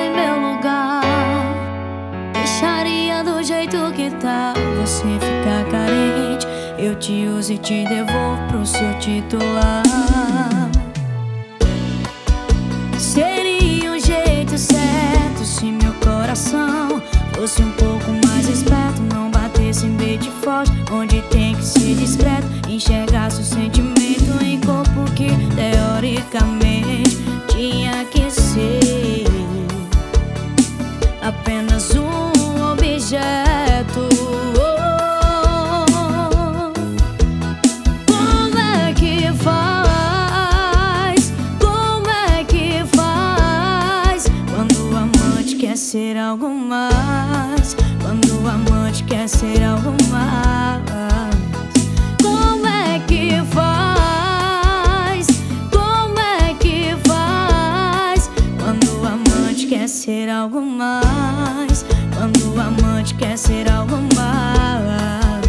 em meu lugar. Deixaria do jeito que tá. Você ficar carente, eu te uso e te devolvo pro seu titular. Ser algo mais? Quando o amante quer ser algo mais? Como é que faz? Como é que faz? Quando o amante quer ser algo mais? Quando o amante quer ser algo mais?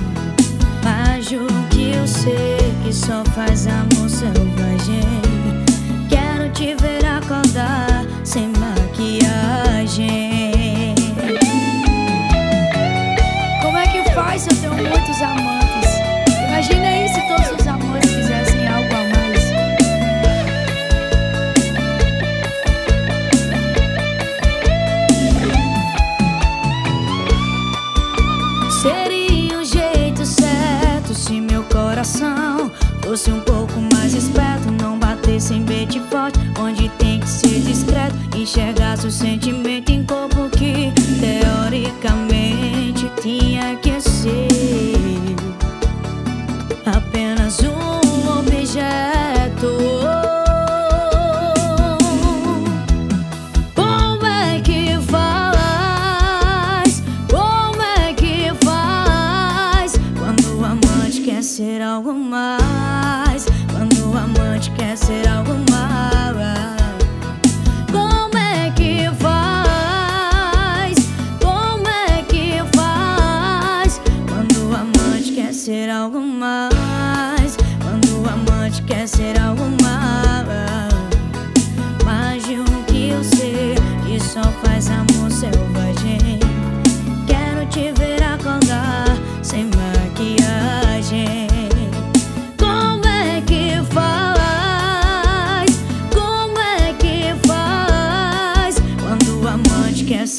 Mas o que eu sei que só faz amor selvagem. Amantes? Imagina aí se todos os amantes fizessem algo a mais. Seria o jeito certo se meu coração fosse um pouco mais esperto. Não batesse em beijo forte, onde tem que ser discreto. Enxergasse o sentimento algo mais? Quando o amante quer ser algo mais? Como é que faz? Como é que faz? Quando o amante quer ser algo mais? Quando o amante quer ser algo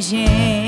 Quero